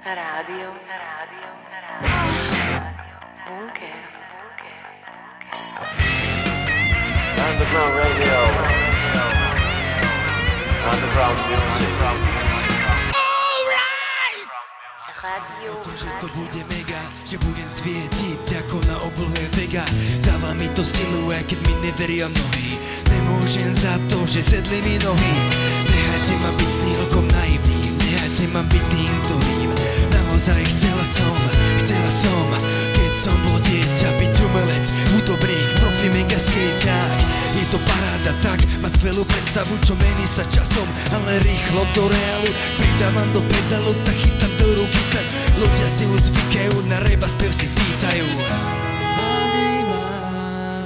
Rádio, rádio, rádio. Bunker. Underground radio. Underground music. Radio, To, že to bude mega, že budem svietiť ako na oblohe Vega Dáva mi to silu, aj keď mi neveria mnohí Nemôžem za to, že sedli mi nohy Nehajte ma byť snílkom naivným Nehajte ma byť tým, ktorým Naozaj chcela som, chcela som. Keď som bol dieťa, byť umelec Hudobník, profi mega skejťák. Je to paráda tak, mať skvelú predstavu Čo mení sa časom, ale rýchlo do reálu. Pridávam do pedalu, tak chytám do ruky tak Ľudia si už zvykajú, na reba spev si pýtajú.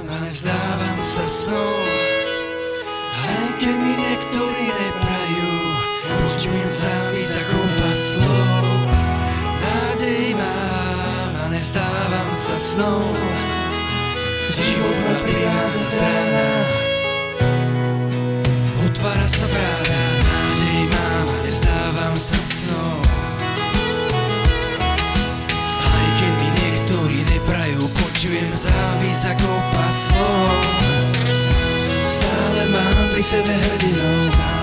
Ale vzdávam sa snou Aj keď mi niektorí neprajú Počujem závis ako slov. Nádej mám, a nevzdávam sa snou Život ma privádza z rána Otvára sa brána. Nádej mám, a nevzdávam sa snou Aj keď mi niektorí neprajú Počujem závis ako slov. Stále mám pri sebe hrdinov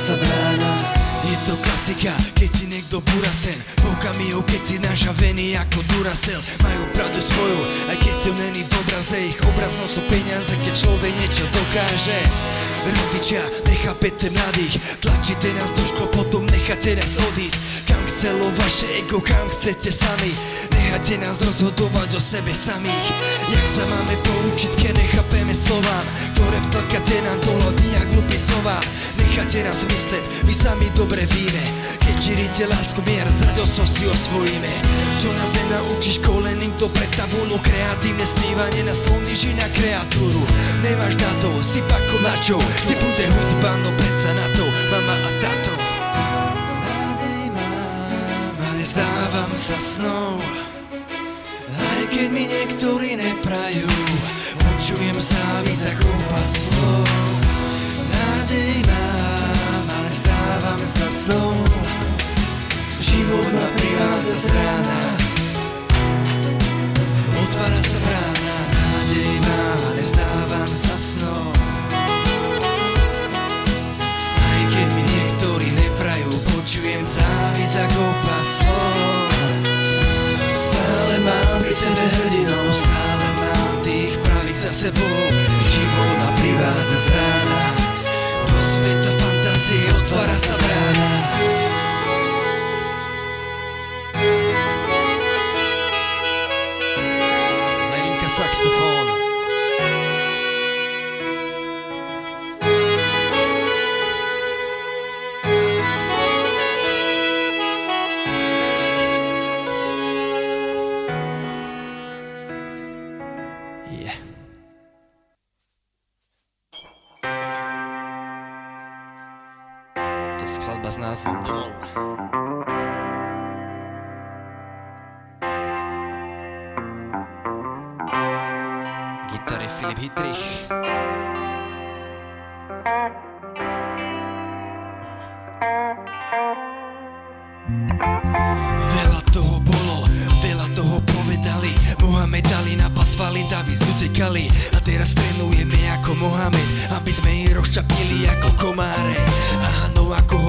sa brána Je to klasika, keď ti niekto búra sen. V okamihu, keď si nažavený ako Duracell. Majú pravdu svoju, aj keď sú není v obraze. Ich obrazom sú peniaze, keď človek niečo dokáže. Rodičia, nechápete mladých. Tlačíte nás do škôl, potom necháte nás odísť Chcelo vaše ego, kam chcete sami. Nechajte nás rozhodovať o sebe samých. Jak sa máme poučiť, keď nechápeme slovám Ktoré vtlkate nám do hlavy jak hlupý sovám Nechajte nás mysleť, my sami dobre víme. Keď šírite lásku, mier, s radosťou si osvojíme. Čo nás nenaučí škole, nikto pred tabulu. Kreatívne snívanie nás poníži na kreatúru. Nemáš na to, si pako mačo Kde bude hudba, no predsa na to Mama a tato mám a nezdávam sa snou Aj keď mi niektorí neprajú. Počujem závis ako slov. Nádej mám, ale vzdávam sa snou. Život ma privádza z rána. Otvára sa brána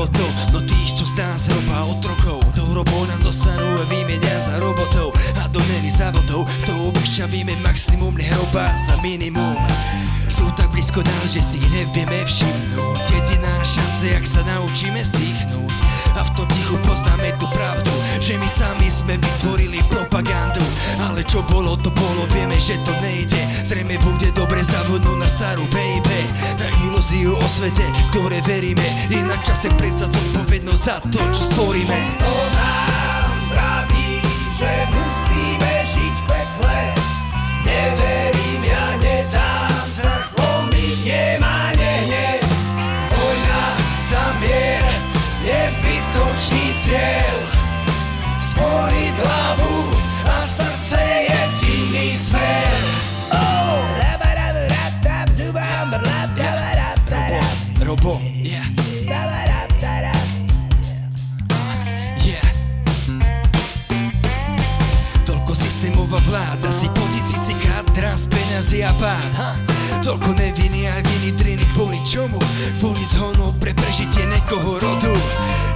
to, no tých, čo z nás roba otrokov Hrobov nás dostanú a vymenia za robotov A do meny závodov, z toho vyšťavíme maximum, nehroba za minimum. Sú tak blízko nás, že si ich nevieme všimnúť. Jediná šance, jak sa naučíme stichnúť A v tom tichu poznáme tú pravdu Že my sami sme vytvorili propagandu. Ale čo bolo, to bolo, vieme, že to nejde. Zrejme bude dobre zabudnúť na starú baby Na ilúziu o svete, ktoré veríme. Je na čase prevzať zodpovednosť za to, čo stvoríme. vraví, že musíme žiť v pekle. Neverím, ja nedá sa zlomiť, nemá. Vojna za mier je zbytočný cieľ Spojiť hlavu a srdce jediný smer Oh! Robo. Yeah. Systémová vláda si po tisíci krát raz peniazy a pán ha? Toľko neviny a viny driny kvôli čomu? Kvôli zhonu pre prežitie nekoho rodu.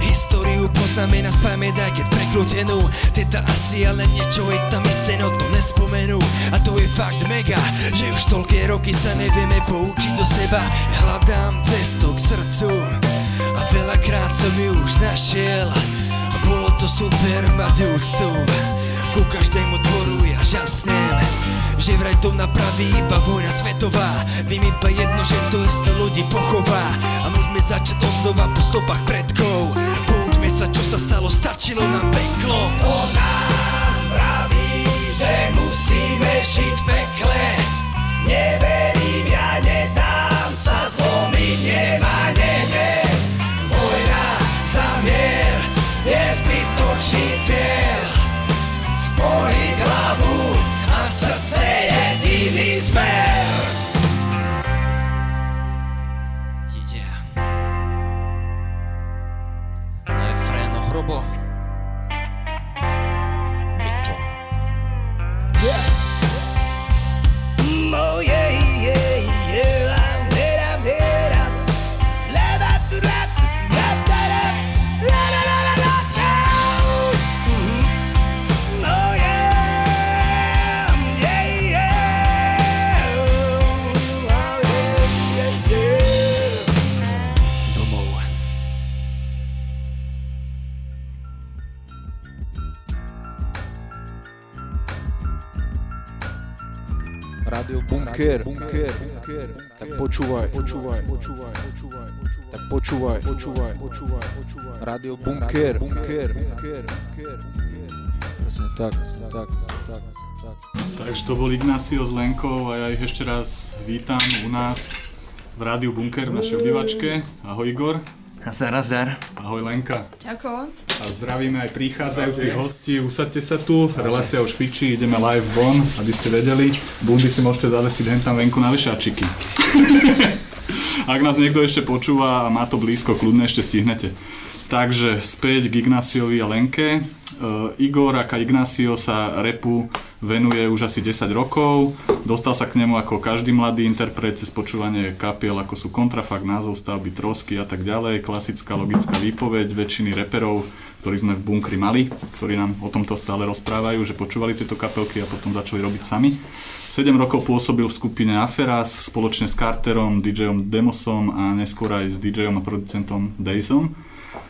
Históriu poznáme na spamäť aj keď prekrútenú Teda asi ale niečo je tam isté, no to nespomenú. A to je fakt mega, že už toľké roky sa nevieme poučiť zo seba. Hľadám cestu k srdcu a veľakrát som ju už našiel. A bolo to super mať úctu Ku každému tvoru ja žasnem Že vraj to napraví iba vojna svetová. Vím iba jedno, že to isté ľudí pochová. A môžeme začať odznova po stopách predkov. Poučme sa, čo sa stalo, stačilo nám peklo. Praví, že musíme žiť v pekle. Neverím, Spojiť hlavu a srdce jediný smer Yeah. Na refrénu hrobo Rádio Bunker, Bunker, Bunker. Tak počúvaj, počúvaj, počúvaj, počúvaj, tak počúvaj, počúvaj, počúvaj, počúvaj. Rádio Bunker, Bunker, Bunker, Bunker. Presne tak, presne tak, presne tak, tak. Takže to bol Ignacio s Lenkou a ja ich ešte raz vítam u nás v Rádiu Bunker v našej obývačke. Ahoj Igor. Nazdar, nazdar Ahoj Lenka. Čako. A zdravíme aj prichádzajúcich hostí. Usaďte sa tu, relácia už fičí, ideme live von, aby ste vedeli. Bundy si môžete zavesiť hen tam venku na vešáčiky. Ak nás niekto ešte počúva a má to blízko, kľudne ešte stihnete. Takže späť k Ignaciovi a Lenke. Uh, Igor ako Ignacio sa repu venuje už asi 10 rokov. Dostal sa k nemu ako každý mladý interpret cez počúvanie kapiel ako sú Kontrafakt, názov stavby, trosky a tak ďalej. Klasická logická výpoveď väčšiny reperov, ktorí sme v bunkri mali, ktorí nám o tomto stále rozprávajú, že počúvali tieto kapelky a potom začali robiť sami. 7 rokov pôsobil v skupine Aferas spoločne s Carterom, DJom Demosom a neskôr aj s DJom a producentom Dazom.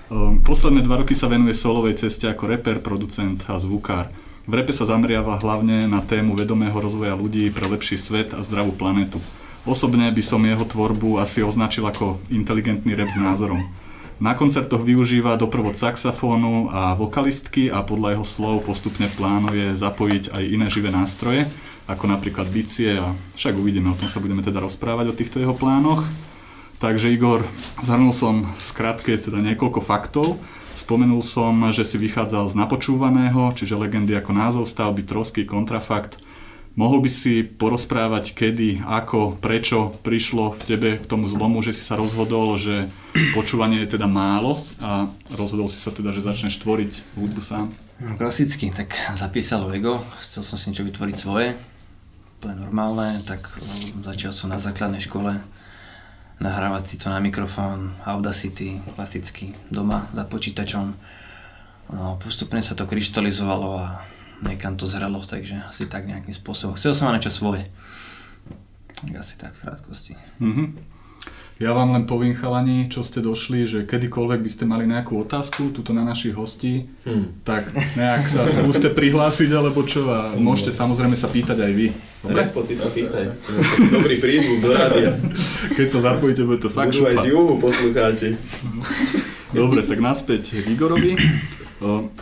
Ehm, Posledné dva roky sa venuje solovej ceste ako reper, producent a zvukár. V repe sa zameriava hlavne na tému vedomého rozvoja ľudí pre lepší svet a zdravú planetu. Osobne by som jeho tvorbu asi označil ako inteligentný rap s názorom. Na koncertoch využíva doprovod saxofónu a vokalistky a podľa jeho slov postupne plánuje zapojiť aj iné živé nástroje, ako napríklad bicie a však uvidíme, o tom sa budeme teda rozprávať o týchto jeho plánoch. Takže Igor, zhrnul som skrátke teda niekoľko faktov. Spomenul som, že si vychádzal z napočúvaného, čiže legendy ako názov stavby, trosky, kontrafakt. Mohol by si porozprávať, kedy, ako, prečo prišlo v tebe k tomu zlomu, že si sa rozhodol, že počúvanie je teda málo a rozhodol si sa teda, že začneš tvoriť hudbu sám? No, klasicky, tak zapísalo ego, chcel som si niečo vytvoriť svoje, úplne normálne, tak um, začal som na základnej škole nahrávať si to na mikrofón, Audacity, klasicky, doma za počítačom. No, postupne sa to kryštalizovalo a niekam to zrelo, takže asi tak nejakým spôsobom. Chcel som mať niečo svoje. Tak asi tak v krátkosti. Mhm. Ja vám len poviem chalani, čo ste došli, že kedykoľvek by ste mali nejakú otázku tuto na našich hostí, Hmm. tak nejak sa skúste prihlásiť alebo čo a môžete samozrejme sa pýtať aj vy. Dobre? Respo, ty sa pýtaj. Dobrý prízvuk do rádia. Keď sa zapojíte, bude to fakt Budú aj šupa. z juhu poslucháči. Dobre, tak naspäť k Igorovi.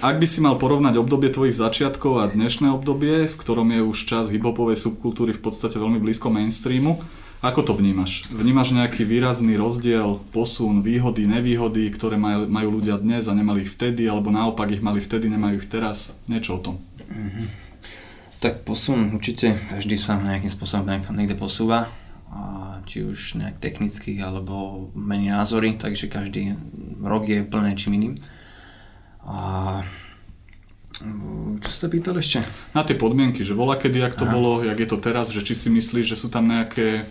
Ak by si mal porovnať obdobie tvojich začiatkov a dnešné obdobie, v ktorom je už čas hiphopovej subkultúry v podstate veľmi blízko mainstreamu, ako to vnímaš? Vnímaš nejaký výrazný rozdiel, posun, výhody, nevýhody, ktoré majú, majú ľudia dnes a nemali ich vtedy, alebo naopak ich mali vtedy, nemajú ich teraz? Niečo o tom. Tak posun určite, každý sa nejakým spôsobom niekde posúva a či už nejak technických, alebo mení názory, takže každý rok je plný čím iným. A čo sa pýtal ešte? Na tie podmienky, že voľa kedy, jak to Aha. bolo, jak je to teraz, že či si myslíš, že sú tam nejaké,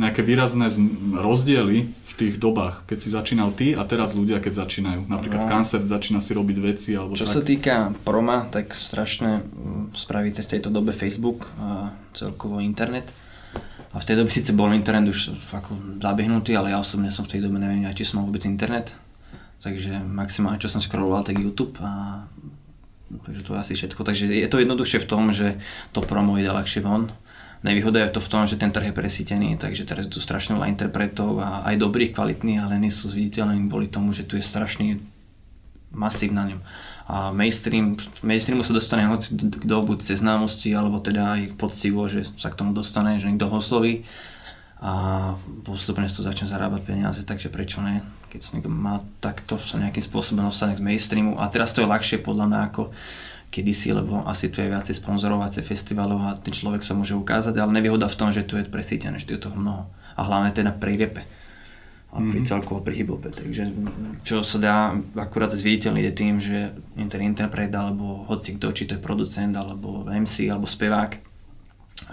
nejaké výrazné rozdiely v tých dobách, keď si začínal ty a teraz ľudia, keď začínajú. Napríklad No. koncert začína si robiť veci alebo Čo tak. sa týka proma, tak strašne mm, spravíte v tejto dobe Facebook a celkovo internet. A v tej dobe síce bol internet už ako zabehnutý, ale ja osobne som v tej dobe neviem, či som mal vôbec internet. Takže maximálne, čo som scrolloval, tak YouTube a takže to je asi všetko. Takže je to jednoduchšie v tom, že to promo ide ľahšie von. Nevýhoda je to v tom, že ten trh je presítený, takže teraz je tu strašne veľa interpretov a aj dobrých, kvalitných, ale nie sú zviditeľnení kvôli tomu, že tu je strašný masív na ňom. A mainstream, mainstreamu sa dostane hoci kto buď cez známosti, alebo teda aj poctivo, že sa k tomu dostane, že niekto ho osloví a postupne sa to začne zarábať peniaze, takže prečo ne, keď sa niekto má takto sa nejakým spôsobom dostane z mainstreamu. A teraz to je ľahšie podľa mňa ako kedysi, lebo asi tu je viacej sponzorov, viacej festivalov a ten človek sa môže ukázať, ale nevýhoda v tom, že tu je presítené, že tu je toho mnoho. A hlavne teda pri repe. A pri celkovo pri hip-hope. Takže čo sa dá akurát zviditeľniť je tým, že ten interpret alebo hoci kto, či to je producent alebo MC alebo spevák,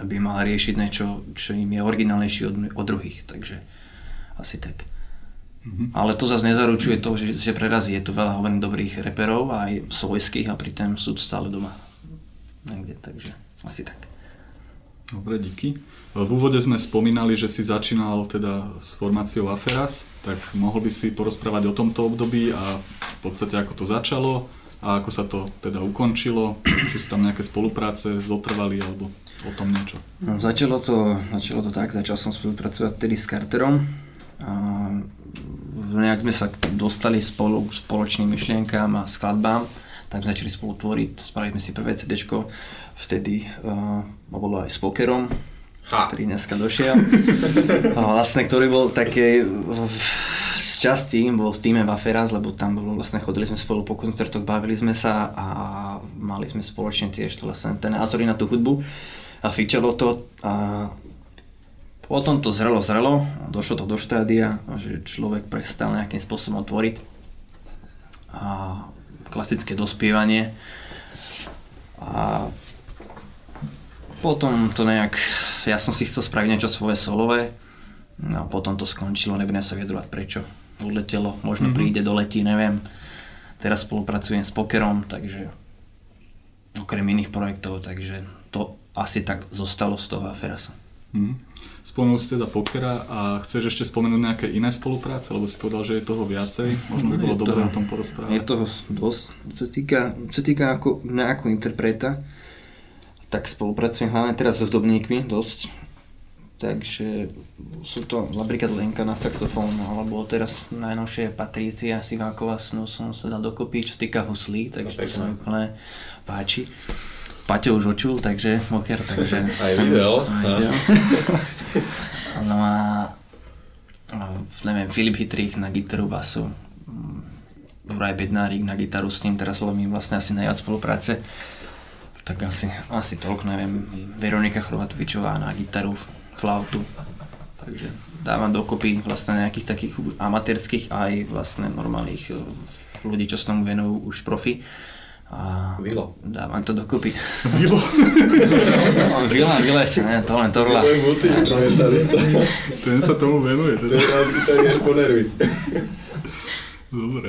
by mal riešiť niečo, čo im je originálnejšie od, od druhých. Takže asi tak. Ale to zase nezaručuje to, že, že prerazí. Je tu veľa hovorím dobrých reperov aj svojských a pritom sú stále doma. Niekde, takže asi tak. Dobre, díky. V úvode sme spomínali, že si začínal teda s formáciou Aferas, tak mohol by si porozprávať o tomto období a v podstate ako to začalo a ako sa to teda ukončilo, či sú tam nejaké spolupráce zotrvali alebo o tom niečo. No, začalo, to, začalo to tak, začal som spolupracovať tedy s Carterom. A nejak sme sa dostali spolu k spoločným myšlienkám a skladbám, tak sme začali spolu tvoriť, spravili sme si prvé CD, vtedy uh, bolo aj s pokerom, Ha. ktorý dneska došiel. a vlastne, ktorý bol také z časti, bol v týme Vaferas, lebo tam bolo, vlastne chodili sme spolu po koncertoch, bavili sme sa a mali sme spoločne tiež to vlastne ten názory na tú hudbu a fičalo to a potom to zrelo, zrelo, došlo to do štádia, že človek prestal nejakým spôsobom tvoriť a klasické dospievanie a potom to nejak, ja som si chcel spraviť niečo svoje solové, no a potom to skončilo, nebudem sa vyjadrovať prečo. Odletelo, možno mm-hmm. príde, doletí, neviem. Teraz spolupracujem s Pokerom, takže okrem iných projektov, takže to asi tak zostalo z toho Aferasa. Mhm. Spomenul si teda pokera a chceš ešte spomenúť nejaké iné spolupráce, lebo si povedal, že je toho viacej. Možno by No, bolo je dobré o tom Je porozprávať. toho dosť. Čo sa týka, čo týka ako, mňa ako interpreta, tak spolupracujem hlavne teraz s hudobníkmi dosť. Takže sú to napríklad Lenka na saxofón, alebo teraz najnovšie Patrícia Siváková, s som sa dal dokopy, čo sa týka huslí, takže to sa mi úplne páči. Paťo už očul, takže moker, takže... Aj som- video, Aj video. no a, neviem, Filip Hitrich na gitaru, basu, Vraj Bednárik na gitaru, s tým teraz lovím vlastne asi najviac spolupráce. Tak asi, asi toľko, neviem, Veronika Chrovatovičová na gitaru, flautu. Takže dávam dokopy vlastne nejakých takých amatérských aj vlastne normálnych eh, ľudí, čo sa tomu venujú už profi. A Vilo. dávam to dokopy. Vilo. No, Vila, Vila ešte ne, to len Torla. Môj multiinstrumentalista. Ten sa tomu venuje. To Teda. je nám gitary až po nervy. Dobre.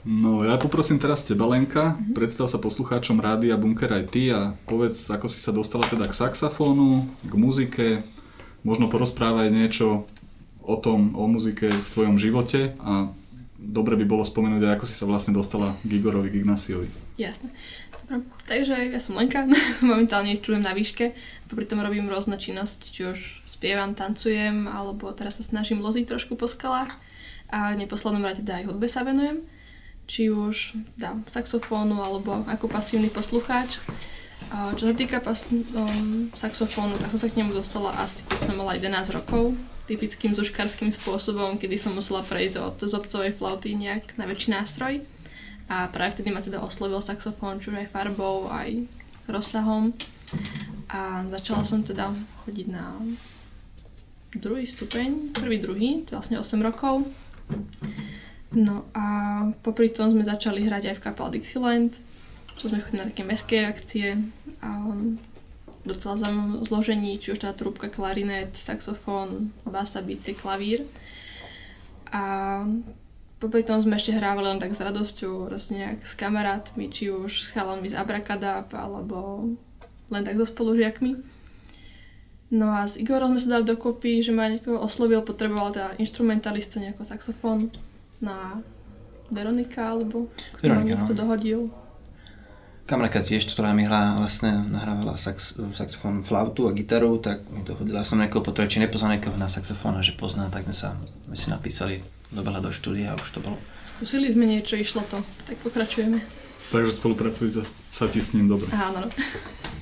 No ja poprosím teraz teba Lenka, predstav sa poslucháčom Rádia Bunker aj ty a povedz, ako si sa dostala teda k saxofónu, k muzike, možno porozprávaj niečo o tom, o muzike v tvojom živote a dobre by bolo spomenúť aj ako si sa vlastne dostala k Igorovi Gignasiovi. Jasné. Takže ja som Lenka, momentálne študujem na výške, popri tom robím rôzne činnosti, či už spievam, tancujem, alebo teraz sa snažím loziť trošku po skalách a v neposlednom rade teda aj hudbe sa venujem, či už dám saxofónu alebo ako pasívny poslucháč. A čo sa týka pas- um, saxofónu, tak som sa k nemu dostala asi keď som mala 11 rokov, typickým zuškarským spôsobom, kedy som musela prejsť od zobcovej flauty nejak na väčší nástroj. A práve vtedy ma teda oslovil saxofón, čiže aj farbou, aj rozsahom. A začala som teda chodiť na druhý stupeň, prvý, druhý, to vlastne 8 rokov. No a popri tom sme začali hrať aj v kapele Dixieland, čo sme chodili na také mestské akcie a docela zaujímavom zložení, či už tá trúbka, klarinet, saxofón, basa, bicie, klavír. A popri tom sme ešte hrávali len tak s radosťou, proste nejak s kamarátmi, či už s chalami z Abrakadab, alebo len tak so spolužiakmi. No a s Igorom sme sa dali dokopy, že ma niekoho oslovil, potreboval teda instrumentalistu, nejako saxofón na Veronika, alebo kto ma Veronika, niekto no. dohodil. Kamarka tiež, ktorá mi hrá, vlastne nahrávala sax, saxofón, flautu a gitaru, tak mi dohodila som niekoho potrebu, či nepozná niekoho na saxofón a že pozná, tak sme sa my si napísali, dobehla do štúdia a už to bolo. Skúsili sme niečo, išlo to, tak pokračujeme. Takže spolupracujete sa ti s ním dobre. Áno, no.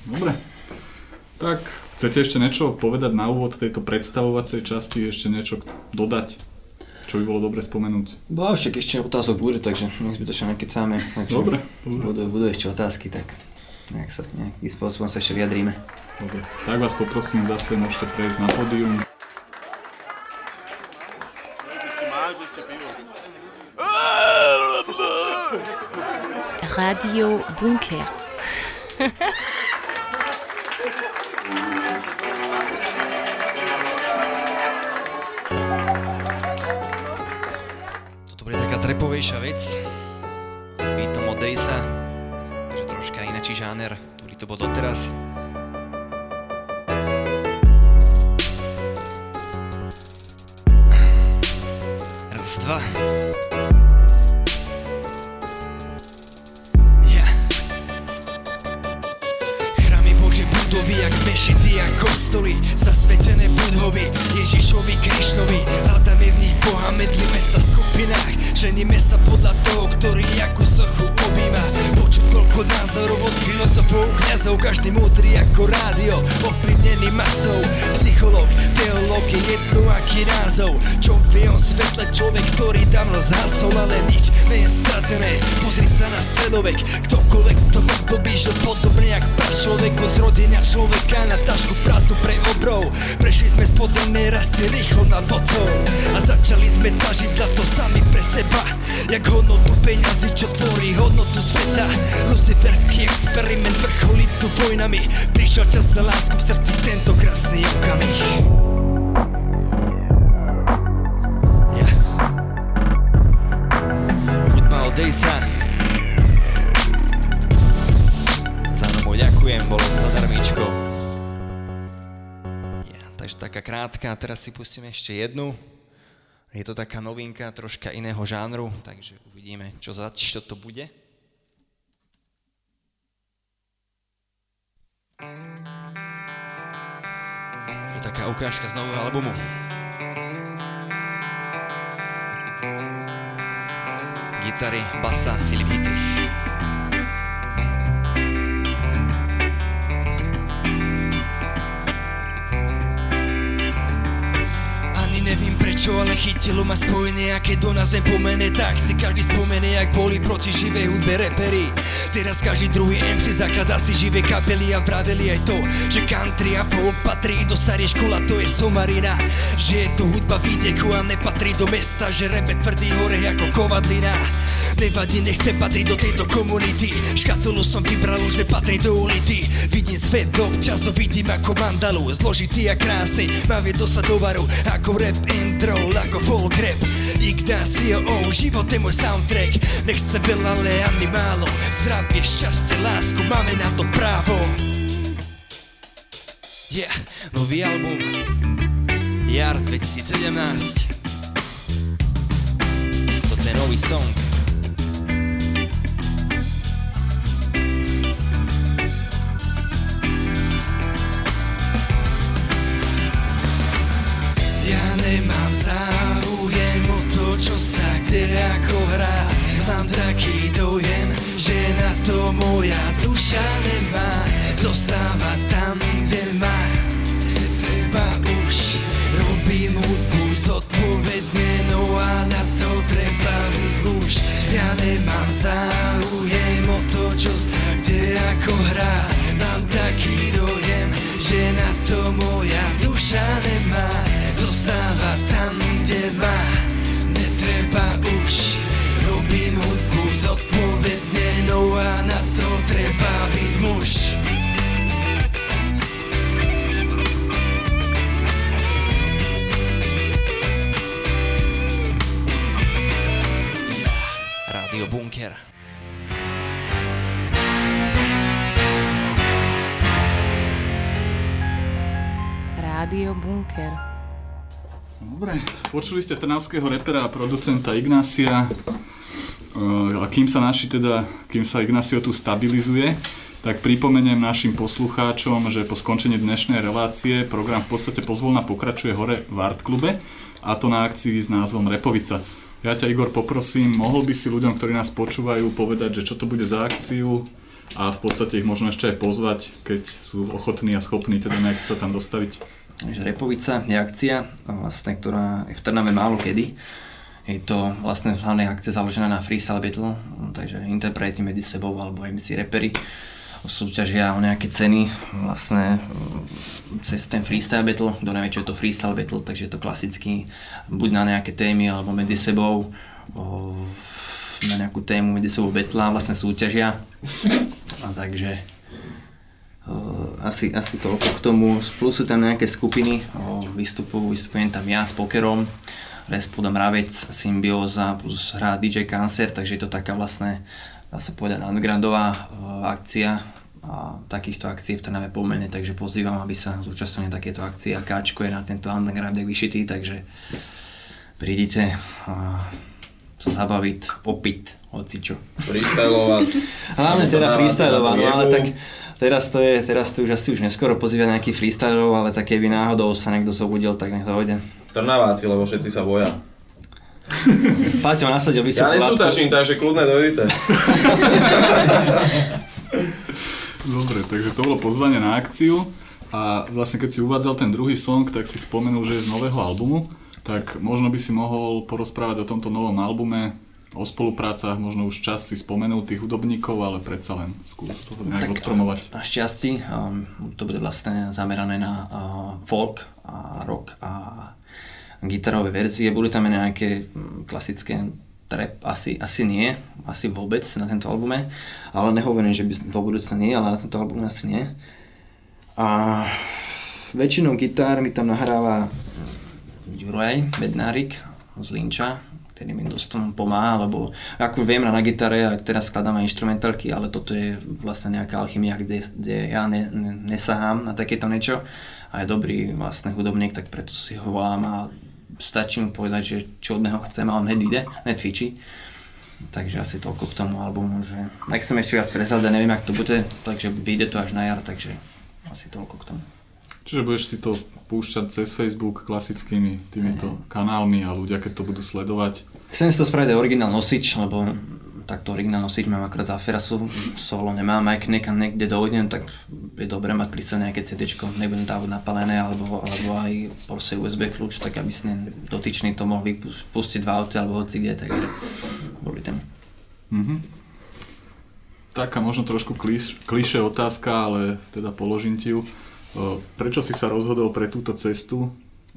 Dobre. Tak, chcete ešte niečo povedať na úvod tejto predstavovacej časti, ešte niečo dodať, čo by bolo dobre spomenúť? Bo však ešte otázok bude, takže nech zbytočne nekecáme. Takže Dobre, dobre. Budú, budú ešte otázky, tak nejak sa nejakým spôsobom sa ešte vyjadríme. Dobre. Tak vás poprosím zase, môžete prejsť na pódium. Radio Bunker. Toto bude taká trepovejšia vec s beatom od Dejsa, takže troška inačí žáner, ktorý to bol doteraz. Stredovek, ktokoľvek to období Žil podobne jak pračlovek od zrodenia človeka Na tašku prácu pre obrov. Prešli sme z podobnej rasy rýchlo na vodcov A začali sme tažiť zlato sami pre seba. Jak hodnotu peňazí, čo tvorí hodnotu sveta. Luciferský experiment vrcholí tu vojnami. Prišiel čas na lásku v srdci tento krásny okamih. Ja. Hudba ďakujem, bolo to zadarmičko ja, Takže taká krátka, teraz si pustíme ešte jednu je to taká novinka, troška iného žánru, takže uvidíme, čo za čo to bude. Je to taká ukážka z nového albumu. Gitary, basa, Filip Hitrich. Nevím prečo, ale chytilo ma spojenie A keď do nás viem pomene, tak si každý spomene Jak boli proti živej hudbe repery Teraz každý druhý MC zakladá si živé kapely A vraveli aj to, že country a pop patrí do starej škola To je somarina, že je to hudba vidieku a nepatrí do mesta Že je tvrdý hore ako kovadlina. Nevadí, nechcem patriť do tejto komunity. Škatulu som vybral, už nepatrí do ulity Vidím svet, občas vidím ako mandalu Zložitý a krásny, mám vie dosať do varu Ako rap and roll, ako folk rap Ignacio, oh, život je môj soundtrack. Nechce veľa, ale ani málo. Zdravie, šťastie, lásku, máme na to právo. Yeah, nový album. Jar 2017 Toto je nový song kde ako hrá Mám taký dojem, že na to moja duša nemá. Zostávať tam, kde má. Treba už Robím hudbu zodpovedne No a na to treba byť už. Ja nemám záujem o to, čo kde ako hrá Mám taký Rádio Bunker. Dobre, počuli ste trnavského repera a producenta Ignácia. A kým sa naši teda, kým sa Ignacio tu stabilizuje, tak pripomeniem našim poslucháčom, že po skončení dnešnej relácie program v podstate pozvolna pokračuje hore v Art klube a to na akcii s názvom Repovica. Ja ťa Igor poprosím, mohol by si ľuďom, ktorí nás počúvajú, povedať, že čo to bude za akciu a v podstate ich možno ešte aj pozvať, keď sú ochotní a schopní teda nejak sa tam dostaviť. Takže Repovica je akcia, vlastne, ktorá je v Trnave málo kedy. Je to vlastne hlavne akcia založená na freestyle battle, takže interpreti medzi sebou alebo medzi repery súťažia o nejaké ceny vlastne cez ten freestyle battle, čo je to freestyle battle, takže je to klasicky buď na nejaké témy alebo medzi sebou na nejakú tému medzi sebou battle a vlastne súťažia a takže asi, asi toľko k tomu, plus sú tam nejaké skupiny, vystupujú, vystupujem tam ja s pokerom, Respudom Mravec, Symbióza plus hrá DJ Cancer, takže je to taká vlastne dá sa povedať, undergroundová uh, akcia a takýchto akcií v Trnave pomene, takže pozývam, aby sa zúčastnili takéto akcie a Káčko je na tento underground vyšitý, takže prídite a sa zabaviť, opiť, hocičo. Freestylovať. Hlavne teda freestylovať, no ale tak teraz to je, teraz to už asi už neskoro pozýva nejaký freestylov, ale tak keby náhodou sa niekto zobudil, tak nech to ide. Trnaváci, lebo všetci sa boja. Paťo nasadil vysokú Ja nesútažím, takže kľudne dojdite. Dobre, takže to bolo pozvanie na akciu a vlastne keď si uvádzal ten druhý song, tak si spomenul, že je z nového albumu, tak možno by si mohol porozprávať o tomto novom albume, o spoluprácach, možno už čas si spomenul tých hudobníkov, ale predsa len skús to nejak odpromovať. Našťastí um, to bude vlastne zamerané na uh, folk a rock a gitarové verzie. Budú tam aj nejaké mm, klasické trap, asi, asi nie, asi vôbec na tento albume, ale nehovorím, že by do budúcna nie, ale na tento album asi nie. A väčšinou gitár mi tam nahráva Juraj Bednárik z Linča, ktorý mi dosť tomu pomáha, lebo ako viem na gitare a teraz skladám aj instrumentálky, ale toto je vlastne nejaká alchymia, kde, kde ja ne, ne, nesahám na takéto niečo a je dobrý vlastne hudobník, tak preto si ho volám a stačí mu povedať, že čo od neho chcem a on hneď ide, hneď fičí. Takže asi toľko k tomu albumu, že nechcem ešte viac prezrať, neviem, ak to bude, takže vyjde to až na jar, takže asi toľko k tomu. Čiže budeš si to púšťať cez Facebook klasickými týmito kanálmi a ľudia, keď to budú sledovať. Chcem si to spraviť aj originál nosič, lebo takto originál nosič mám akorát za Ferasu, solo nemám, aj keď niekde dojdem, tak je dobré mať pri sebe nejaké CD, nebudem dávať napálené, alebo, alebo aj proste USB kľúč, tak aby si dotyčný to mohli pustiť v aute alebo hoci kde, takže boli tam. Mm-hmm. Taká možno trošku kliš, kliše otázka, ale teda položím ti ju. Prečo si sa rozhodol pre túto cestu,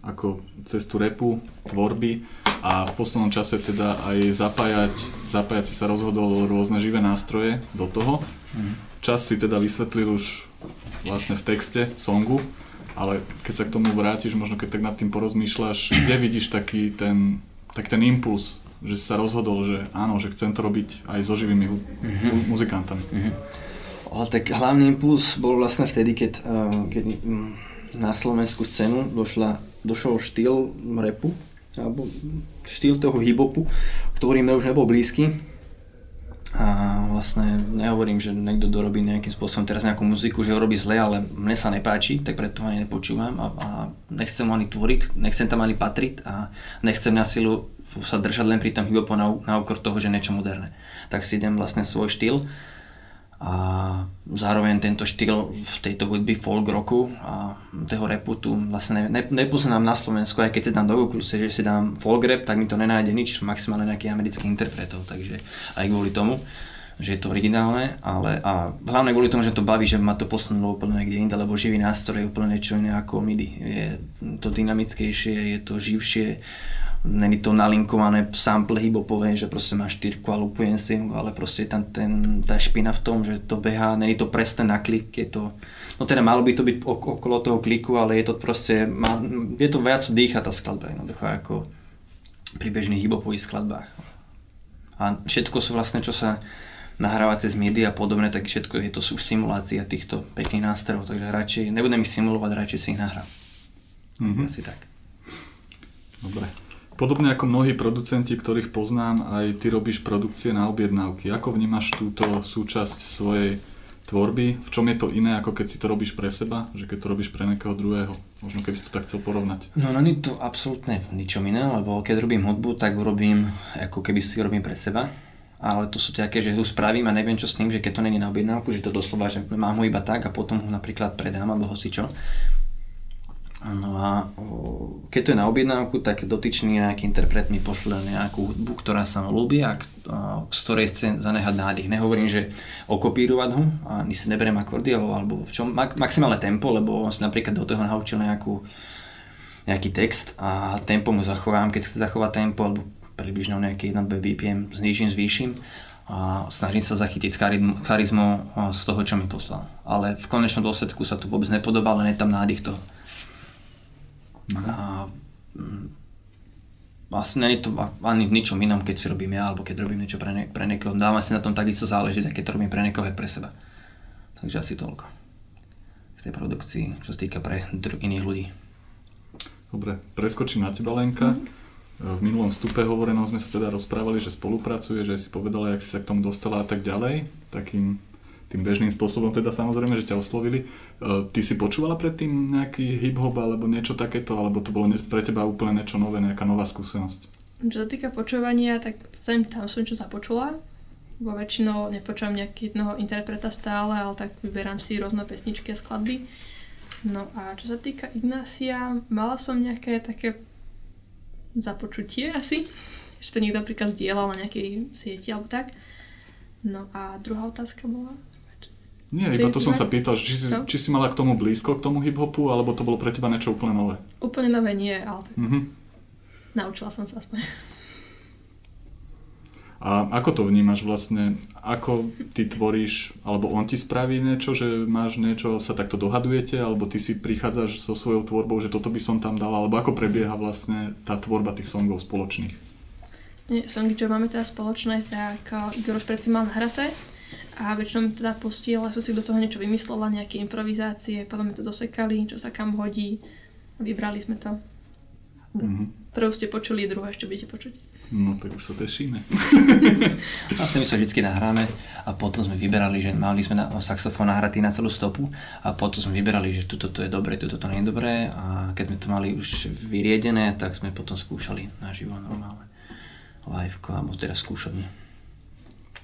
ako cestu repu, tvorby a v poslednom čase teda aj zapájať, zapájať si sa rozhodol rôzne živé nástroje do toho. Mm. Čas si teda vysvetlil už vlastne v texte songu, ale keď sa k tomu vrátiš, možno keď tak nad tým porozmýšľaš, kde vidíš taký ten, tak ten impuls, že si sa rozhodol, že áno, že chcem to robiť aj so živými hu- mm-hmm. muzikantami. Mm-hmm. Ale tak hlavný impuls bol vlastne vtedy, keď, uh, keď um, na slovenskú scénu došla, došol štýl repu, alebo štýl toho hibopu, ktorý mne už nebol blízky. A vlastne nehovorím, že niekto dorobí nejakým spôsobom teraz nejakú muziku, že ho robí zle, ale mne sa nepáči, tak preto ani nepočúvam a, a nechcem ani tvoriť, nechcem tam ani patriť a nechcem na silu sa držať len pri tom hibopu na, na úkor toho, že niečo moderné. Tak si idem vlastne svoj štýl a zároveň tento štýl v tejto hudby folk roku a toho repu tu vlastne ne, ne, nepoznám na Slovensku, aj keď si dám do Google, že si dám folk rap, tak mi to nenájde nič, maximálne nejakých amerických interpretov, takže aj kvôli tomu, že je to originálne, ale a hlavne kvôli tomu, že to baví, že ma to posunulo úplne niekde inde, lebo živý nástroj je úplne niečo iné ako MIDI. Je to dynamickejšie, je to živšie, není to nalinkované sample hibopové, že proste máš štyrku a lupujem si, ale proste tam ten, tá špina v tom, že to behá, není to presné na klik, je to, no teda malo by to byť okolo toho kliku, ale je to proste, má, je to viac dýcha tá skladba, jednoducho ako pri bežných hibopových skladbách. A všetko sú vlastne, čo sa nahráva cez médiá a podobne, tak všetko je to sú simulácia týchto pekných nástrojov, takže radšej nebudem ich simulovať, radšej si ich nahrám. Mhm. Asi tak. Dobre. Podobne ako mnohí producenti, ktorých poznám, aj ty robíš produkcie na objednávky. Ako vnímaš túto súčasť svojej tvorby? V čom je to iné, ako keď si to robíš pre seba? Že keď to robíš pre niekoho druhého? Možno keby si to tak chcel porovnať. No, no nie to absolútne ničom iné, lebo keď robím hudbu, tak ju robím, ako keby si robím pre seba. Ale to sú také, že ju spravím a neviem čo s ním, že keď to není na objednávku, že to doslova, že mám ho iba tak a potom ho napríklad predám alebo hocičo. No a keď to je na objednávku, tak dotyčný nejaký interpret mi pošle nejakú hudbu, ktorá sa mu ľúbi a, z ktorej chce zanehať nádych. Nehovorím, že okopírovať ho a my si neberiem akordy alebo, čo, mak, maximálne tempo, lebo on si napríklad do toho naučil nejakú, nejaký text a tempo mu zachovám, keď chce zachovať tempo alebo približne nejaké 1-2 BPM znižím, zvýšim a snažím sa zachytiť charizmu z toho, čo mi poslal. Ale v konečnom dôsledku sa to vôbec nepodobá, len je tam nádych toho. A, mm, vlastne nie je to ani v ničom inom, keď si robím ja, alebo keď robím niečo pre, ne- pre niekoho. Dáva si na tom takisto záležiť, keď to robím pre niekoho, aj pre seba. Takže asi toľko. V tej produkcii, čo sa týka pre dru- iných ľudí. Dobre, preskočím na teba, Lenka. V minulom vstupe hovorenom sme sa teda rozprávali, že spolupracuje, že si povedala, jak si sa k tomu dostala a tak ďalej. Takým tým bežným spôsobom teda samozrejme, že ťa oslovili. E, Ty si počúvala predtým nejaký hip-hop alebo niečo takéto, alebo to bolo pre teba úplne niečo nové, nejaká nová skúsenosť? Čo sa týka počúvania, tak sem tam som čo započula. Vo väčšinou nepočúvam nejaký jednoho interpreta stále, ale tak vyberám si rôzne pesničky a skladby. No a čo sa týka Ignácia, mala som nejaké také započutie asi, že to niekto napríklad zdieľal na nejakej sieti alebo tak. No a druhá otázka bola? Nie, iba to som sa pýtal, či si, či si mala k tomu blízko, k tomu hip-hopu, alebo to bolo pre teba niečo úplne nové? Úplne nové nie, ale tak Mhm. naučila som sa aspoň. A ako to vnímaš vlastne? Ako ty tvoríš, alebo on ti spraví niečo, že máš niečo, sa takto dohadujete, alebo ty si prichádzaš so svojou tvorbou, že toto by som tam dal, alebo ako prebieha vlastne tá tvorba tých songov spoločných? Nie, songy, čo máme teda spoločné, tak uh, Igor už predtým mal nahraté a väčšinou teda pustil, ale som si do toho niečo vymyslela, nejaké improvizácie, potom mi to dosekali, čo sa kam hodí a vybrali sme to. Mhm. Prvú ste počuli, druhú ešte budete počuť. No tak už sa tešíme. Vlastne my sa vždy nahráme a potom sme vyberali, že mali sme na, saxofón nahratý na celú stopu a potom sme vyberali, že tuto to je dobre, tuto to nie je dobré a keď sme to mali už vyriedené, tak sme potom skúšali naživo normálne. Live, alebo teda skúšobne.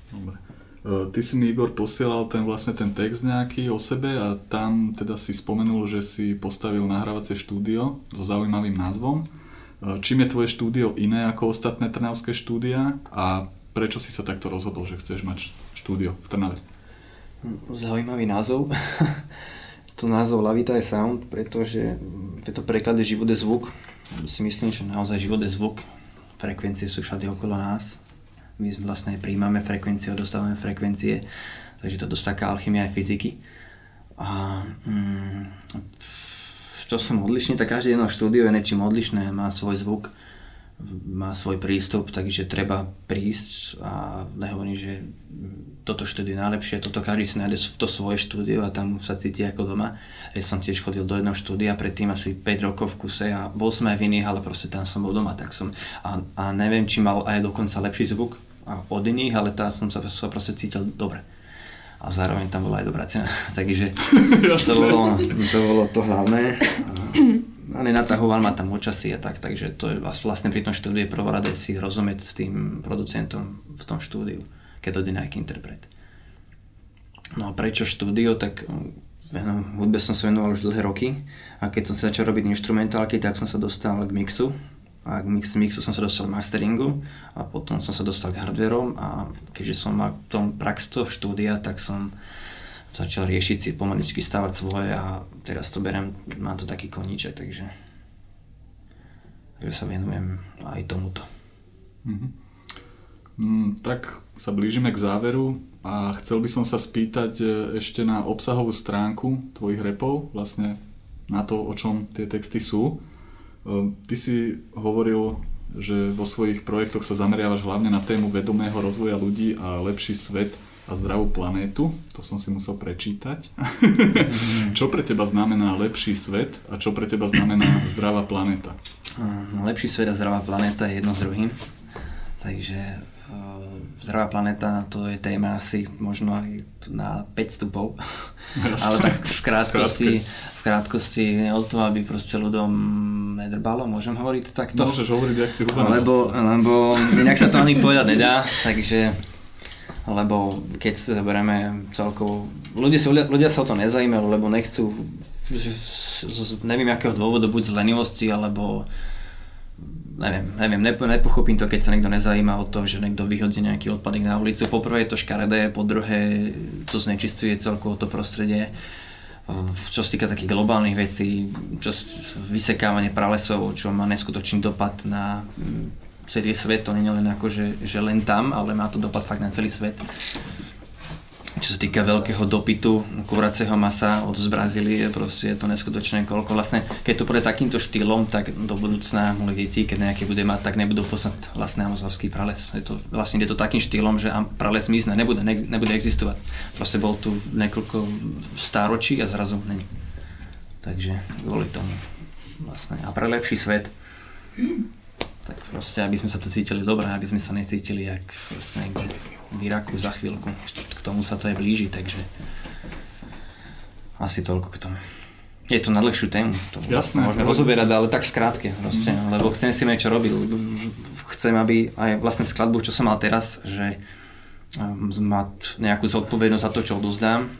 Dobre. E, Ty si mi, Igor, posielal ten vlastne ten text nejaký o sebe a tam teda si spomenul, že si postavil nahrávacie štúdio so zaujímavým názvom. E, Čím je tvoje štúdio iné ako ostatné trnavské štúdia a prečo si sa takto rozhodol, že chceš mať štúdio v Trnave? Zaujímavý názov. to názov Lavita je sound, pretože je to preklad život zvuk. Si myslím, že naozaj život zvuk. Frekvencie sú všade okolo nás. My vlastne príjmame frekvencie, dostávame frekvencie, takže to dosť taká alchymia aj fyziky. A mm, čo som odlišný, tak každé jedno štúdio je niečím odlišné, má svoj zvuk, má svoj prístup, takže treba prísť a nehovorím, že toto štúdio je najlepšie, toto každý si nájde to svoje štúdio a tam sa cíti ako doma. Ja som tiež chodil do jedného štúdia predtým asi 5 rokov v kuse a bol som aj v iných, ale proste tam som bol doma, tak som a, a neviem, či mal aj dokonca lepší zvuk od iných, ale tam som sa, sa proste cítil dobre. A zároveň tam bola aj dobrá cena, takže to bolo, to bolo to hlavné. A nenatahoval ma tam očasy a tak, takže to je vlastne pri tom štúdiu prvorade si rozumieť s tým producentom v tom štúdiu, keď to ide nejaký interpret. No a prečo štúdio, tak no, hudbe som sa venoval už dlhé roky a keď som sa začal robiť instrumentálky, tak som sa dostal k mixu a k mix, mixu som sa dostal k masteringu a potom som sa dostal k hardverom a keďže som mal v tom prax toho štúdia, tak som začal riešiť si pomaličky stavať svoje a teraz to berem, mám to taký koníček, takže, takže sa venujem aj tomuto. Mhm. Mm, tak sa blížime k záveru a chcel by som sa spýtať e, ešte na obsahovú stránku tvojich repov, vlastne na to, o čom tie texty sú. E, Ty si hovoril, že vo svojich projektoch sa zameriavaš hlavne na tému vedomého rozvoja ľudí a lepší svet a zdravú planétu, to som si musel prečítať. čo pre teba znamená lepší svet a čo pre teba znamená zdravá planéta? Lepší svet a zdravá planéta je jedno s druhým. Takže zdravá planéta to je téma asi možno aj na 5 stupov. Jasne. Ale tak v krátkosti, v krátkosti o to, aby proste ľuďom nedrbalo, môžem hovoriť takto? Môžeš hovoriť, ak si Lebo, lebo inak sa to ani povedať nedá, takže lebo keď si zoberieme celkovo, ľudia, sa- ľudia, sa o to nezajímajú, lebo nechcú, neviem akého dôvodu, buď z lenivosti, alebo neviem, neviem, nepo, nepochopím to, keď sa niekto nezajíma o to, že niekto vyhodí nejaký odpadek na ulicu. Poprvé je to škaredé, po druhé to znečistuje celkovo to prostredie. Čo sa týka takých globálnych vecí, čo vysekávanie pralesov, čo má neskutočný dopad na mm, celý svet, to nie je len ako, že, že len tam, ale má to dopad fakt na celý svet. Čo sa týka veľkého dopytu kuracieho masa od z Brazílie, proste je to neskutočné, koľko vlastne, keď to bude takýmto štýlom, tak do budúcna moje deti, keď nejaké bude mať, tak nebudú poznať vlastne amazonský prales. Je to, vlastne je to takým štýlom, že prales mizne, nebude, ne, nebude existovať. Proste bol tu niekoľko stáročí a zrazu není. Takže kvôli tomu vlastne. A pre lepší svet, tak proste, aby sme sa to cítili dobre, aby sme sa necítili jak proste niekde v Iraku za chvíľku. K tomu sa to aj blíži, takže asi toľko k tomu. Je to na dlhšiu tému, to Jasné. môžeme rozoberať, ale tak skrátke proste, lebo chcem si niečo robiť, chcem, aby aj vlastne skladbu, čo som mal teraz, že mať nejakú zodpovednosť za to, čo odozdám,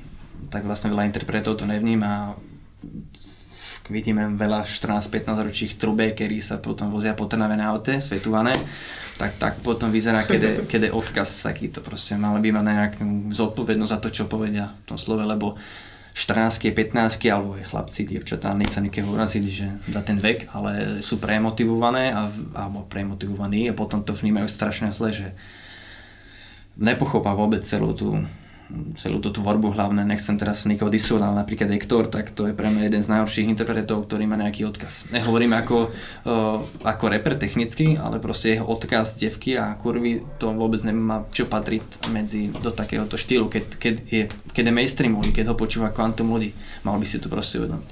tak vlastne veľa interpretov to nevníma vidíme veľa 14-15 ročných trubek, ktorí sa potom vozia po Trnave na aute, svetované, tak, tak potom vyzerá, keď je, odkaz takýto proste. Mali by mať nejakú zodpovednosť za to, čo povedia v tom slove, lebo 14 15 alebo aj chlapci, dievčatá, nechcem nikoho uraziť, že za ten vek, ale sú premotivované a, alebo premotivovaní a potom to vnímajú strašne zle, že nepochopá vôbec celú tú celú tú tvorbu hlavne, nechcem teraz nikoho disovať, ale napríklad Hector, tak to je pre mňa jeden z najhorších interpretov, ktorý má nejaký odkaz. Nehovorím ako, uh, ako rapper technicky, ale proste jeho odkaz devky a kurvy to vôbec nemá čo patriť medzi do takéhoto štýlu, keď, keď, je, keď je mainstreamový, keď ho počúva kvantum ľudí. Mal by si to proste uvedomiť.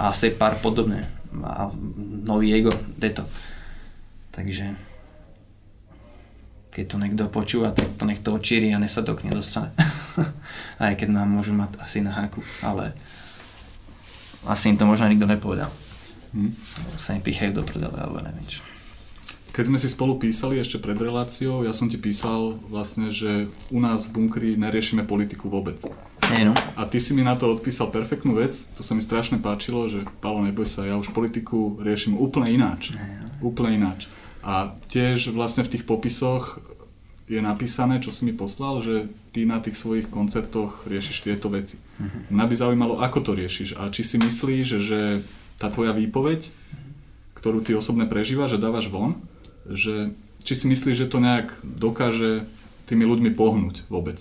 A pár podobné. A nový ego, to. Takže keď to niekto počúva, tak to nech to očíri a nesadok nedostane. Aj keď nám môžu mať asi na háku, ale asi im to možno nikto nepovedal. Hm. Sa im pichajú do prdele, alebo neviem čo. Keď sme si spolu písali ešte pred reláciou, ja som ti písal vlastne, že u nás v bunkri neriešime politiku vôbec. No. A ty si mi na to odpísal perfektnú vec, to sa mi strašne páčilo, že Paolo, neboj sa, ja už politiku riešim úplne ináč. Úplne ináč. A tiež vlastne v tých popisoch je napísané, čo si mi poslal, že ty na tých svojich koncertoch riešiš tieto veci. Mhm. Mňa by zaujímalo, ako to riešiš a či si myslíš, že tá tvoja výpoveď, ktorú ty osobne prežívaš, že dávaš von, že či si myslíš, že to nejak dokáže tými ľuďmi pohnúť vôbec.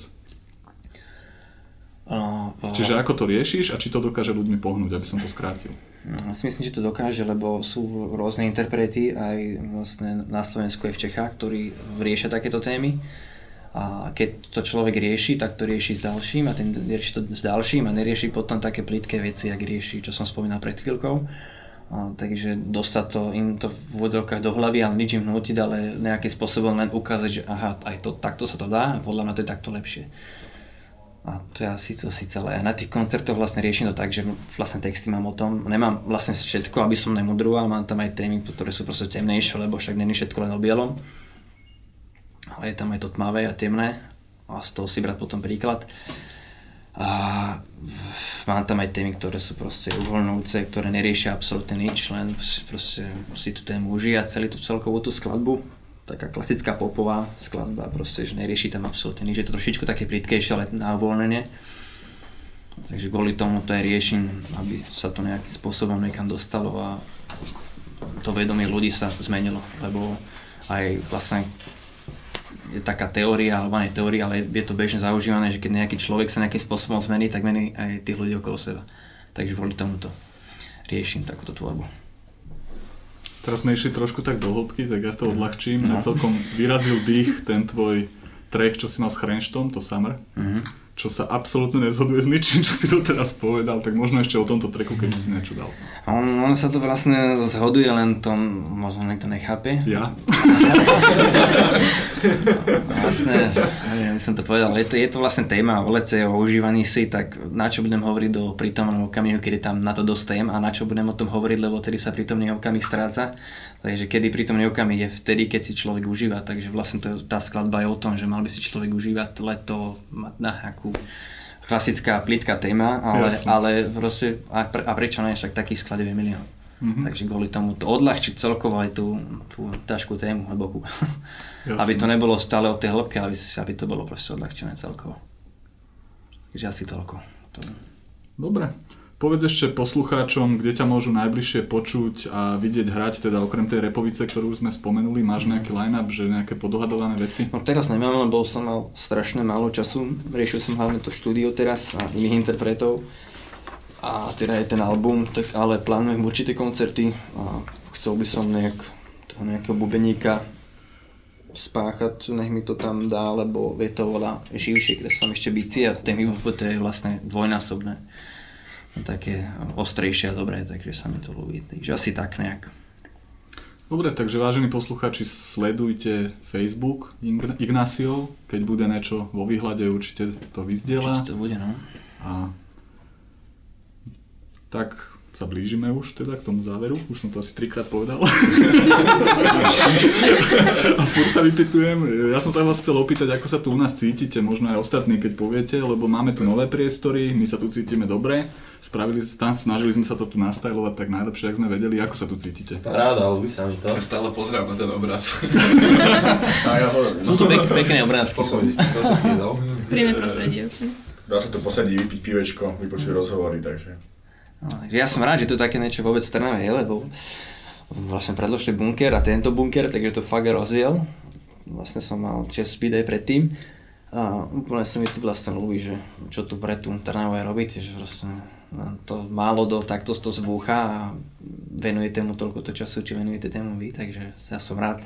No, Čiže ako to riešiš a či to dokáže ľuďmi pohnúť, aby som to skrátil. No, si myslím, že to dokáže, lebo sú rôzne interprety aj vlastne na Slovensku aj v Čechách, ktorí riešia takéto témy. A keď to človek rieši, tak to rieši s ďalším a ten rieši to s ďalším a nerieši potom také plitké veci, ak rieši, čo som spomínal pred chvíľkou. A, takže dostať to im to v úvodzovkách do hlavy, ale nič im hnutiť, ale nejakým spôsobom len ukázať, že aha, aj to, takto sa to dá a podľa mňa to je takto lepšie. A to je asi to si celé. A na tých koncertoch vlastne riešim to tak, že vlastne texty mám o tom, nemám vlastne všetko, aby som nemudroval, mám tam aj témy, ktoré sú proste temnejšie, lebo však není všetko len o bielom. Ale je tam aj to tmavé a temné a z toho si brať potom príklad. A mám tam aj témy, ktoré sú proste uvoľňujúce, ktoré neriešia absolútne nič, len si proste si tú tému užívať celý tú celkovú tú skladbu taká klasická popová skladba, proste, že nerieši tam absolútne nič, je to trošičku také plitkejšie, ale na uvoľnenie. Takže kvôli tomu to aj riešim, aby sa to nejakým spôsobom niekam dostalo a to vedomie ľudí sa zmenilo, lebo aj vlastne je taká teória, alebo nie teória, ale je to bežne zaužívané, že keď nejaký človek sa nejakým spôsobom zmení, tak mení aj tých ľudí okolo seba. Takže kvôli tomuto riešim takúto tvorbu. Teraz sme išli trošku tak do hĺbky, tak ja to odľahčím. No. Ja celkom vyrazil dých ten tvoj track, čo si mal s Chrenštom, to Summer, Mhm. Čo sa absolútne nezhoduje s ničím, čo si doteraz povedal, tak možno ešte o tomto tracku, keby si niečo dal. On, on sa to vlastne zhoduje, len to možno niekto nechápe. Ja? Vlastne, neviem, by som to povedal, je to, je to vlastne téma o lece, o užívaní si, tak na čo budem hovoriť do prítomného okamihu, kedy tam na to dostajem a na čo budem o tom hovoriť, lebo tedy sa prítomný okamih stráca. Takže kedy prítomný okamih je vtedy, keď si človek užíva, takže vlastne to, tá skladba je o tom, že mal by si človek užívať leto, mať na nejakú klasická plitká téma, ale, Jasne. ale proste, a, pre, a prečo ne, však takých skladieb je milión. Mhm. Takže kvôli tomu to odľahčiť celkovo aj tú, tú ťažkú tému hlbokú. Jasne. aby to nebolo stále o tej hĺbke, aby, aby to bolo proste odľahčené celkovo. Takže asi toľko. To... Dobre. Povedz ešte poslucháčom, kde ťa môžu najbližšie počuť a vidieť hrať, teda okrem tej repovice, ktorú sme spomenuli, máš nejaký line-up, že nejaké podohadované veci? No teraz nemám, lebo som mal strašne málo času. Riešil som hlavne to štúdio teraz a iných interpretov. A teda je ten album, tak, ale plánujem určité koncerty a chcel by som nejak toho nejakého bubeníka spáchať, nech mi to tam dá, lebo je to veľa živšie, kde som ešte bici a v tej hip to je vlastne dvojnásobné. Také ostrejšie a dobré, takže sa mi to ľúbi. Takže asi tak nejak. Dobre, takže vážení poslucháči, sledujte Facebook Ign- Ignacio, keď bude niečo vo výhľade, určite to vyzdiela. Určite to bude, no. A tak sa blížime už teda k tomu záveru, už som to asi trikrát povedal. a furt sa vypytujem. Ja som sa vás chcel opýtať, ako sa tu u nás cítite, možno aj ostatní, keď poviete, lebo máme tu nové priestory, my sa tu cítime dobre, spravili, sa- snažili sme sa to tu nastajlovať tak najlepšie, ak sme vedeli, ako sa tu cítite. Paráda, ľúbi sa mi to. Ja stále pozerám na ten obraz. Ja ho... Sú to pek, pekné obrázky. To. Príjemné prostredie. Dá sa tu posadiť, vypiť pivečko, vypočuť rozhovory, takže... No, takže ja som rád, že tu také niečo vôbec v Trnave je, lebo vlastne predložili bunker a tento bunker, takže to fakt rozdiel. Vlastne som mal čest byť aj predtým. A úplne sa mi tu vlastne ľúbi, že čo tu pre tú Trnavu aj robíte, že proste to málo do takto to zbúcha a venujete mu toľko to času, či venujete tému vy, takže ja som rád.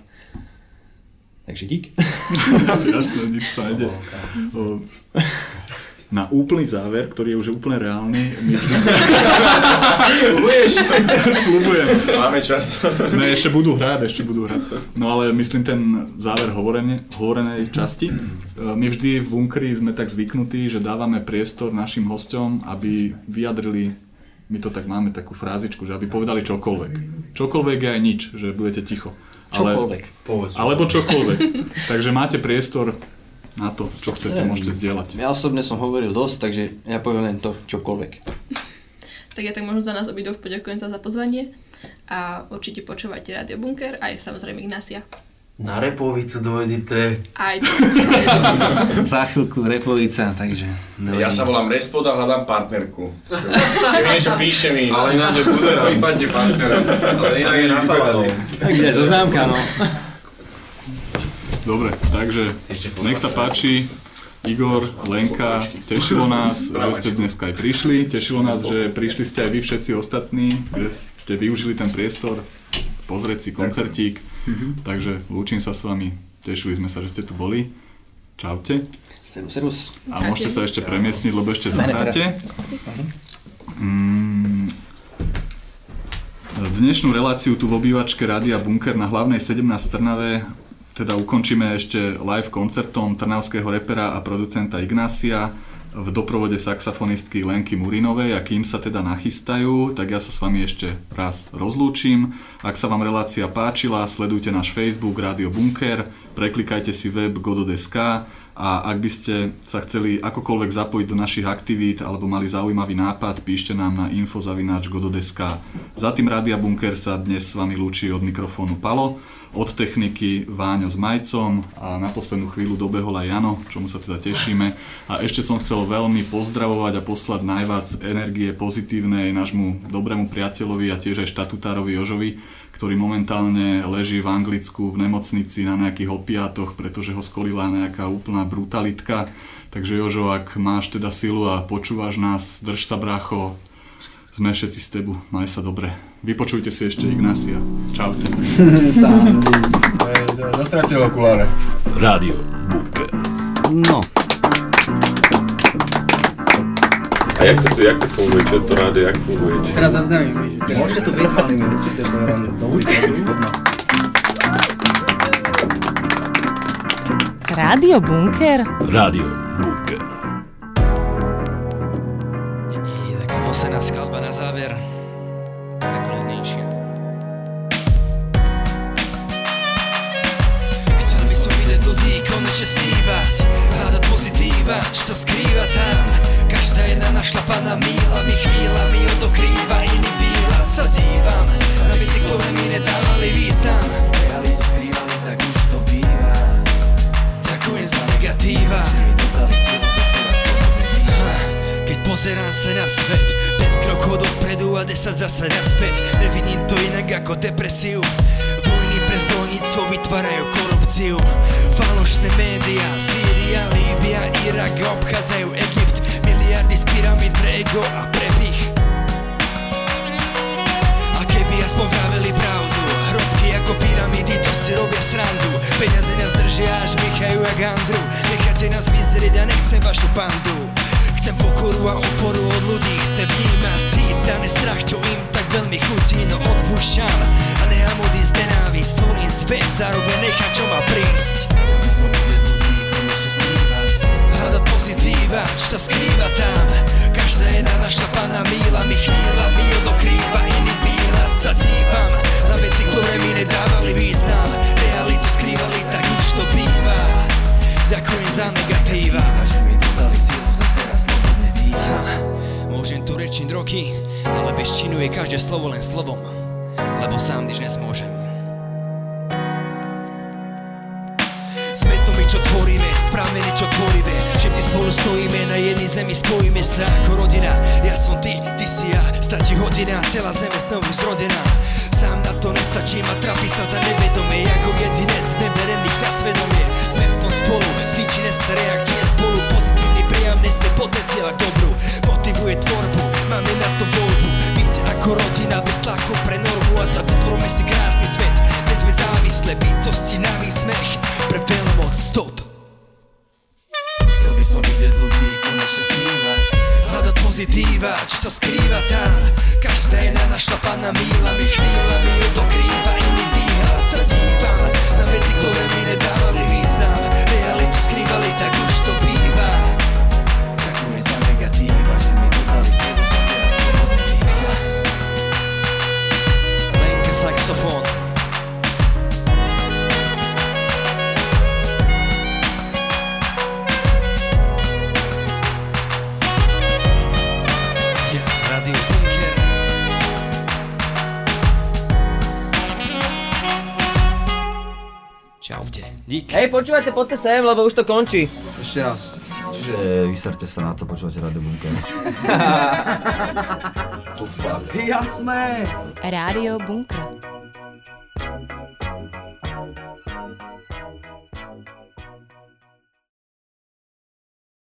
Takže dík. Jasné, nič sa nejde. Na úplný záver, ktorý je už úplne reálny, my. Slubuješ? Slubujem. Máme čas. Ne, ešte budú hrať, ešte budú hrať. No ale myslím ten záver hovorene, hovorenej časti. E, My vždy v bunkri sme tak zvyknutí, že dávame priestor našim hosťom, aby vyjadrili, my to tak máme takú frázičku, že aby povedali čokoľvek. Čokoľvek je aj nič, že budete ticho. Čokoľvek. Povedz. Alebo čokoľvek. Takže máte priestor na to, čo chcete, môžete zdieľať. Ja osobne som hovoril dosť, takže ja poviem len to, čokoľvek. Tak ja tak možno za nás obidvoch poďakujem sa za pozvanie a určite počúvajte Radio Bunker a aj samozrejme Ignacia. Na repovicu dojdete. Aj Za chvíľku repovica, takže... Ja sa volám Respod a hľadám partnerku. Keď mi niečo píše mi. Ale ináč je pozerám. Vypadne partner. Ale inak je natávaný. Takže zoznámka, no. Dobre, takže nech sa páči. Igor, Lenka, tešilo nás, že ste dneska aj prišli, tešilo nás, že prišli ste aj vy všetci ostatní, že ste využili ten priestor pozrieť si koncertík, takže lúčim sa s vami, tešili sme sa, že ste tu boli. Čaute. A môžete sa ešte premiesniť, lebo ešte zahráte. Mm, Dnešnú reláciu tu v obývačke Rádia Bunker na hlavnej 17 v Trnave teda ukončíme ešte live koncertom trnavského repera a producenta Ignácia v doprovode saxofonistky Lenky Murinovej a kým sa teda nachystajú, tak ja sa s vami ešte raz rozlúčim. Ak sa vám relácia páčila, sledujte náš Facebook Rádio Bunker, preklikajte si web godo.sk a ak by ste sa chceli akokoľvek zapojiť do našich aktivít alebo mali zaujímavý nápad, píšte nám na info.godo.sk. Za tým Rádia Bunker sa dnes s vami lúči od mikrofónu Palo, od techniky Váňo s Majcom a na poslednú chvíľu dobehol aj Jano, čomu sa teda tešíme. A ešte som chcel veľmi pozdravovať a poslať najviac energie pozitívnej nášmu dobrému priateľovi a tiež aj štatutárovi Jožovi, ktorý momentálne leží v Anglicku v nemocnici na nejakých opiatoch, pretože ho skolila nejaká úplná brutalitka. Takže Jožo, ak máš teda silu a počúvaš nás, drž sa brácho, sme všetci s tebu, maj sa dobre. Vypočujte si ešte Ignácia. Čaute. Dostratil okuláre. Rádio Bunker. No, A jak to tu, jak to funguje? Čo to rádio, jak funguje? Či... Teraz zaznamím, že môžete tu byť, ale my určite to len do. Rádio Bunker? Rádio Bunker. Je taká vosená skladba na záver. Tak kľudnejšie. Chcel by som vidieť ľudí konečne snívať Hľadať pozitíva, čo sa skrýva tam Každá jedna našlapaná mílami Chvíľami odokrýva iný výhľad. Sa dívam na veci, ktoré mi nedávali význam. Realitu skrývali, tak už to býva. Ďakujem za negatíva. Keď pozerám sa na svet 5 krokov dopredu a 10 zase naspäť. Nevidím to inak ako depresiu. Vojny pre zbrojníctvo vytvárajú korupciu. Falošné médiá, Sýria, Líbia, Irak obchádzajú Egypt Miliardy z pyramid pre ego a pre pich A keby aspoň vraveli pravdu Hrobky ako pyramidy, to si robia srandu. Peniaze nás držia, až mychajú jak Andru Necháte nás vyzrieť a nechcem vašu pandu. Chcem pokoru a oporu od ľudí Chcem vnímať cít, daný strach, čo im tak veľmi chutí No odpúšťam. A nechám odísť nenávisť Tvorím svet, zároveň nechám, čo má prísť Hľadať pozitíva, čo sa skrýva tam. Každá jedna našlapaná mílami Chvíľami odokrýva iný výhľad Sa dívam na veci, ktoré mi nedávali význam Realitu skrývali, tak už to býva. Ďakujem za negatíva. Ha, Môžem tu rečiť roky, ale bez činu je každé slovo len slovom Lebo sám nič nezmôžem. Sme to my, čo tvoríme, správame niečo tvorivé Všetci spolu stojíme na jednej zemi, spojíme sa ako rodina. Ja som ty, ty si ja, stačí hodina, celá zeme znovu zrodená. Sám na to nestačí, ma trápi sa za nevedomie. Ako jedinec, neberem ich na svedomie. Sme v tom spolu, zničí nese reakcie spolu. Pozitívny priam nese potenciál k dobru. Motivuje tvorbu, máme na to voľbu. Byť ako rodina bez strachu pre normu A podporujme si krásny svet. Kde sme závislé bytosti na výsmech. Pre pozitíva, čo sa skrýva tam. Každá jedna našlapaná mílami Chvíľami odokrýva iný výhľad Sa dívam na veci, ktoré mi nedávali význam. Realitu skrývali, tak už to býva. Ďakujem za negatíva, že mi dodali silu zase saxofón Dík. Hej, počúvajte, poďte sem, lebo už to končí. Ešte raz. Čiže vyserte sa na to, počúvate Radio Bunker. Jasné. Rádio Bunker.